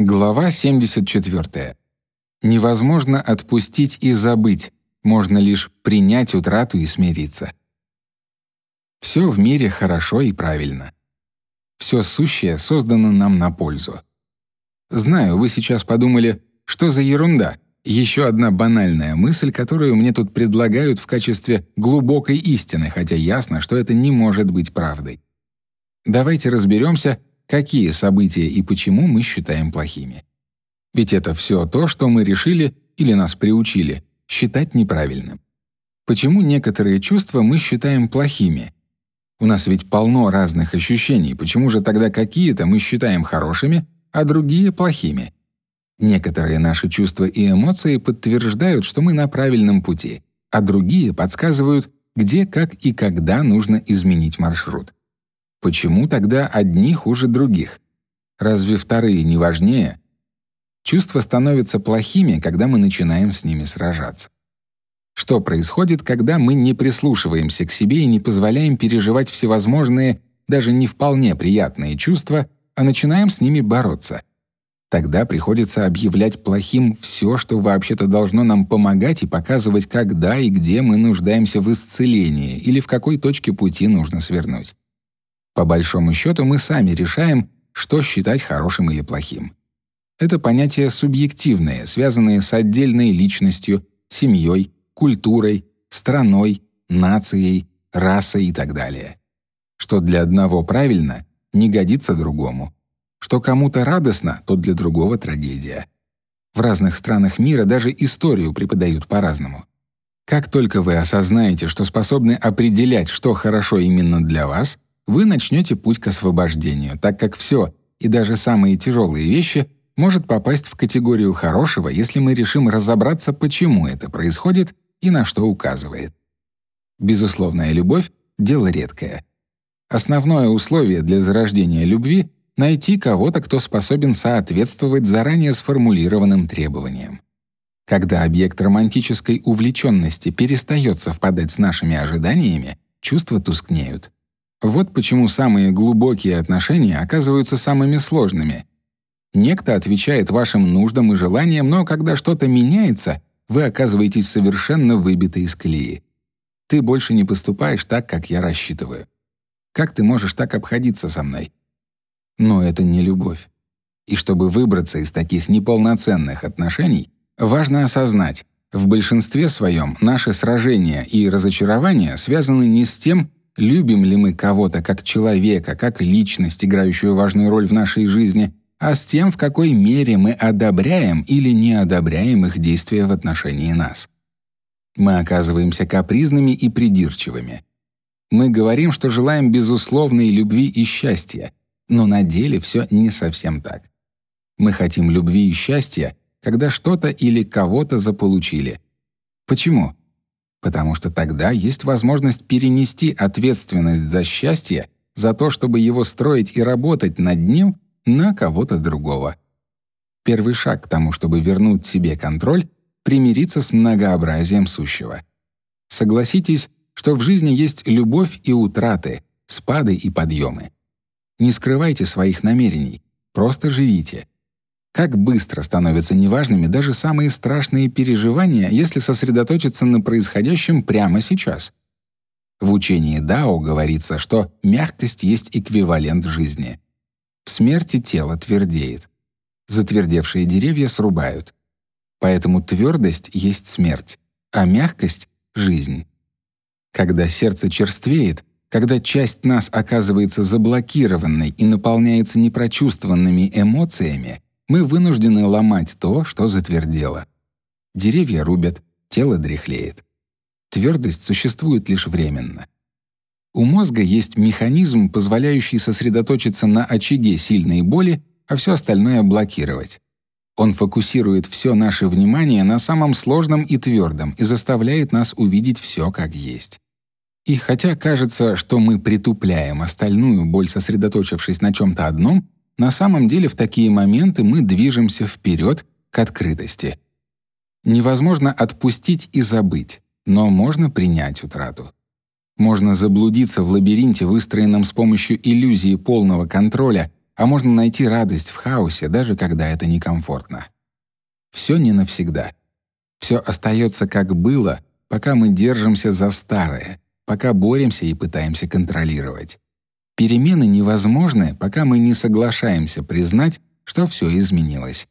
Глава 74. Невозможно отпустить и забыть, можно лишь принять утрату и смириться. Все в мире хорошо и правильно. Все сущее создано нам на пользу. Знаю, вы сейчас подумали, что за ерунда? Еще одна банальная мысль, которую мне тут предлагают в качестве глубокой истины, хотя ясно, что это не может быть правдой. Давайте разберемся, какие события и почему мы считаем плохими. Ведь это все то, что мы решили или нас приучили считать неправильным. Почему некоторые чувства мы считаем плохими? У нас ведь полно разных ощущений, почему же тогда какие-то мы считаем хорошими, а другие плохими? Некоторые наши чувства и эмоции подтверждают, что мы на правильном пути, а другие подсказывают, где, как и когда нужно изменить маршрут. Почему тогда одни хуже других? Разве вторые не важнее? Чувства становятся плохими, когда мы начинаем с ними сражаться. Что происходит, когда мы не прислушиваемся к себе и не позволяем переживать всевозможные, даже не вполне приятные чувства, а начинаем с ними бороться? Тогда приходится объявлять плохим все, что вообще-то должно нам помогать и показывать, когда и где мы нуждаемся в исцелении или в какой точке пути нужно свернуть. По большому счету мы сами решаем, что считать хорошим или плохим. Это понятия субъективные, связанные с отдельной личностью, семьей, культурой, страной, нацией, расой и так далее. Что для одного правильно, не годится другому. Что кому-то радостно, то для другого трагедия. В разных странах мира даже историю преподают по-разному. Как только вы осознаете, что способны определять, что хорошо именно для вас, вы начнете путь к освобождению, так как все, и даже самые тяжелые вещи, может попасть в категорию хорошего, если мы решим разобраться, почему это происходит и на что указывает. Безусловная любовь — дело редкое. Основное условие для зарождения любви — найти кого-то, кто способен соответствовать заранее сформулированным требованиям. Когда объект романтической увлеченности перестает совпадать с нашими ожиданиями, чувства тускнеют. Вот почему самые глубокие отношения оказываются самыми сложными. Некто отвечает вашим нуждам и желаниям, но когда что-то меняется, вы оказываетесь совершенно выбиты из колеи. Ты больше не поступаешь так, как я рассчитываю. Как ты можешь так обходиться со мной? Но это не любовь. И чтобы выбраться из таких неполноценных отношений, важно осознать, в большинстве своем наши сражения и разочарования связаны не с тем, любим ли мы кого-то как человека, как личность, играющую важную роль в нашей жизни, а с тем, в какой мере мы одобряем или не одобряем их действия в отношении нас. Мы оказываемся капризными и придирчивыми. Мы говорим, что желаем безусловной любви и счастья, но на деле все не совсем так. Мы хотим любви и счастья, когда что-то или кого-то заполучили. Почему? Потому что тогда есть возможность перенести ответственность за счастье, за то, чтобы его строить и работать над ним, на кого-то другого. Первый шаг к тому, чтобы вернуть себе контроль, примириться с многообразием сущего. Согласитесь, что в жизни есть любовь и утраты, спады и подъемы. Не скрывайте своих намерений, просто живите. Как быстро становятся неважными даже самые страшные переживания, если сосредоточиться на происходящем прямо сейчас. В учении Дао говорится, что мягкость есть эквивалент жизни. В смерти тело твердеет. Затвердевшие деревья срубают. Поэтому твердость есть смерть, а мягкость — жизнь. Когда сердце черствеет, когда часть нас оказывается заблокированной и наполняется непрочувствованными эмоциями, мы вынуждены ломать то, что затвердело. Деревья рубят, тело дряхлеет. Твердость существует лишь временно. У мозга есть механизм, позволяющий сосредоточиться на очаге сильной боли, а все остальное блокировать. Он фокусирует все наше внимание на самом сложном и твердом и заставляет нас увидеть все как есть. И хотя кажется, что мы притупляем остальную боль, сосредоточившись на чем то одном, на самом деле в такие моменты мы движемся вперед к открытости. Невозможно отпустить и забыть, но можно принять утрату. Можно заблудиться в лабиринте, выстроенном с помощью иллюзии полного контроля, а можно найти радость в хаосе, даже когда это некомфортно. Все не навсегда. Все остается как было, пока мы держимся за старое, пока боремся и пытаемся контролировать. Перемены невозможны, пока мы не соглашаемся признать, что все изменилось.